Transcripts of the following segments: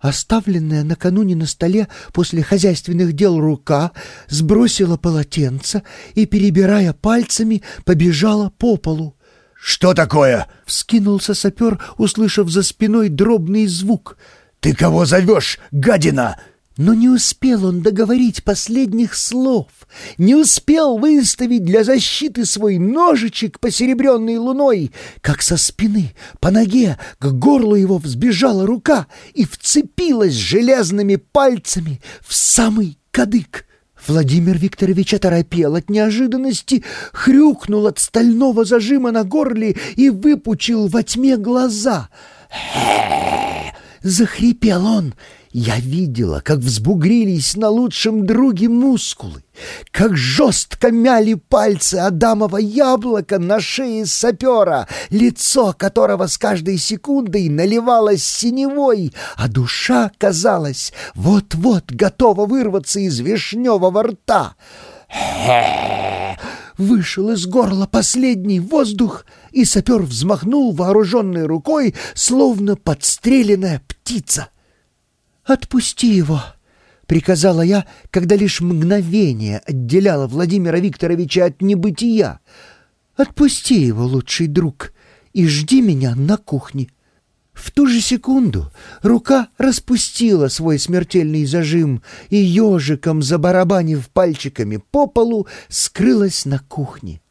Оставленная накануне на столе после хозяйственных дел рука сбросила полотенце и, перебирая пальцами, побежала по полу. «Что такое?» — вскинулся сапер, услышав за спиной дробный звук. «Ты кого зовешь, гадина?» Но не успел он договорить последних слов, не успел выставить для защиты свой ножичек, посеребренный луной, как со спины, по ноге, к горлу его взбежала рука и вцепилась железными пальцами в самый кадык. Владимир Викторович оторопел от неожиданности, хрюкнул от стального зажима на горле и выпучил во тьме глаза. Захрипел он — я видела, как взбугрились на лучшем друге мускулы, как жестко мяли пальцы Адамова яблока на шее сапера, лицо которого с каждой секундой наливалось синевой, а душа, казалось, вот-вот готова вырваться из вишневого рта. Вышел из горла последний воздух, и сапер взмахнул вооруженной рукой, словно подстреленная птица — «Отпусти его!» — приказала я, когда лишь мгновение отделяло Владимира Викторовича от небытия. «Отпусти его, лучший друг, и жди меня на кухне». В ту же секунду рука распустила свой смертельный зажим и, ежиком забарабанив пальчиками по полу, скрылась на кухне.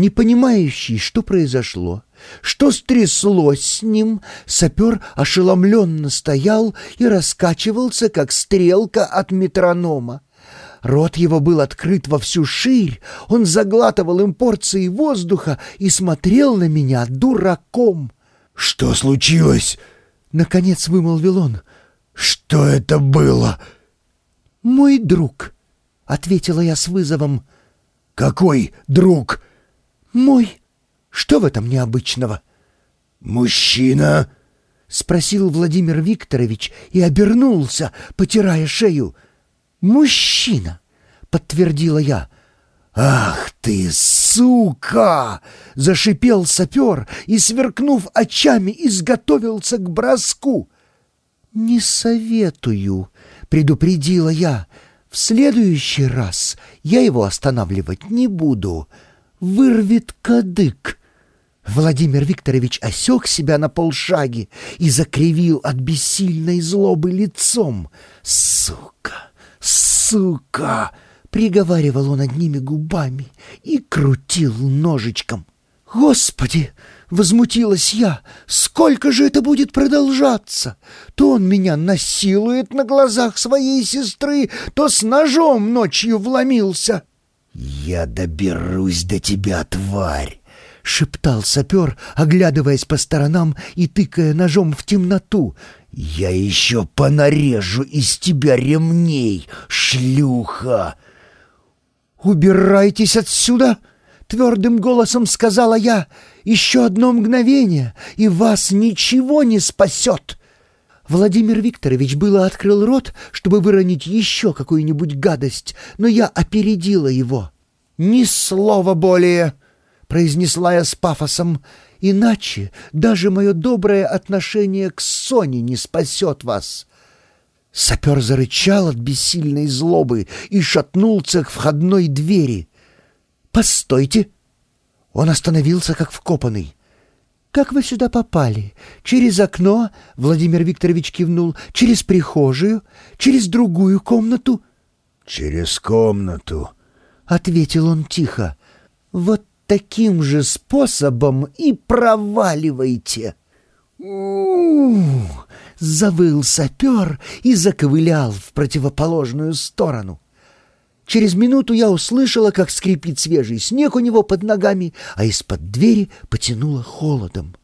Не понимающий, что произошло, что стряслось с ним, сапер ошеломленно стоял и раскачивался, как стрелка от метронома. Рот его был открыт во всю ширь, он заглатывал им порции воздуха и смотрел на меня дураком. «Что случилось?» — наконец вымолвил он. «Что это было?» «Мой друг», — ответила я с вызовом. «Какой друг?» «Мой. Что в этом необычного?» «Мужчина?» — спросил Владимир Викторович и обернулся, потирая шею. «Мужчина!» — подтвердила я. «Ах ты, сука!» — зашипел сапер и, сверкнув очами, изготовился к броску. «Не советую», — предупредила я. «В следующий раз я его останавливать не буду» вырвет кадык. Владимир Викторович осек себя на полшаги и закривил от бессильной злобы лицом. «Сука! Сука!» — приговаривал он одними губами и крутил ножичком. «Господи!» — возмутилась я. «Сколько же это будет продолжаться? То он меня насилует на глазах своей сестры, то с ножом ночью вломился». «Я доберусь до тебя, тварь!» — шептал сапер, оглядываясь по сторонам и тыкая ножом в темноту. «Я еще понарежу из тебя ремней, шлюха!» «Убирайтесь отсюда!» — твердым голосом сказала я. «Еще одно мгновение, и вас ничего не спасет!» Владимир Викторович было открыл рот, чтобы выронить еще какую-нибудь гадость, но я опередила его. «Ни слова более!» — произнесла я с пафосом. «Иначе даже мое доброе отношение к Соне не спасет вас». Сапер зарычал от бессильной злобы и шатнулся к входной двери. «Постойте!» Он остановился, как вкопанный. «Как вы сюда попали? Через окно?» — Владимир Викторович кивнул. «Через прихожую? Через другую комнату?» «Через комнату», — ответил он тихо. «Вот таким же способом и проваливайте!» «У-у-у!» — завыл сапер и заковылял в противоположную сторону. Через минуту я услышала, как скрипит свежий снег у него под ногами, а из-под двери потянуло холодом.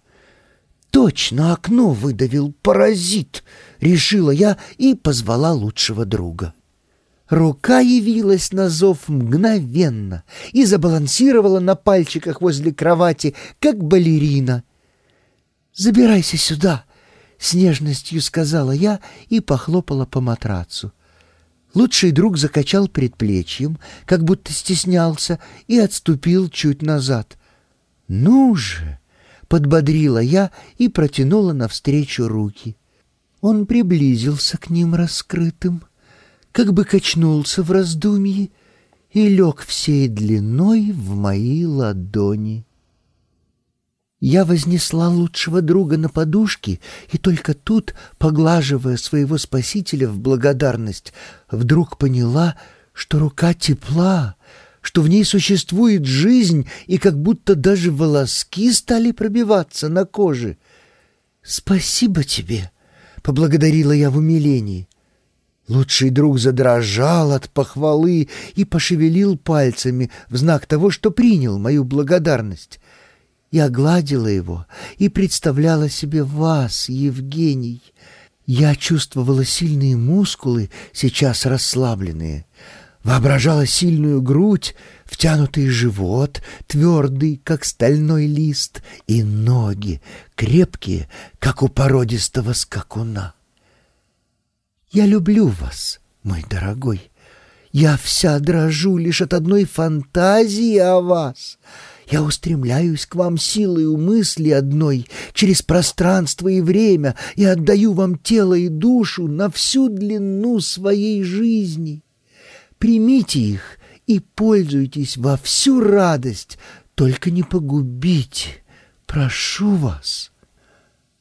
«Точно окно выдавил паразит!» — решила я и позвала лучшего друга. Рука явилась на зов мгновенно и забалансировала на пальчиках возле кровати, как балерина. «Забирайся сюда!» — с нежностью сказала я и похлопала по матрацу. Лучший друг закачал предплечьем, как будто стеснялся, и отступил чуть назад. «Ну же!» — подбодрила я и протянула навстречу руки. Он приблизился к ним раскрытым, как бы качнулся в раздумье и лег всей длиной в мои ладони. Я вознесла лучшего друга на подушки, и только тут, поглаживая своего спасителя в благодарность, вдруг поняла, что рука тепла, что в ней существует жизнь, и как будто даже волоски стали пробиваться на коже. «Спасибо тебе!» — поблагодарила я в умилении. Лучший друг задрожал от похвалы и пошевелил пальцами в знак того, что принял мою благодарность. Я гладила его и представляла себе вас, Евгений. Я чувствовала сильные мускулы, сейчас расслабленные. Воображала сильную грудь, втянутый живот, твердый, как стальной лист, и ноги, крепкие, как у породистого скакуна. Я люблю вас, мой дорогой. Я вся дрожу лишь от одной фантазии о вас. Я устремляюсь к вам силою мысли одной через пространство и время и отдаю вам тело и душу на всю длину своей жизни. Примите их и пользуйтесь во всю радость, только не погубите. Прошу вас».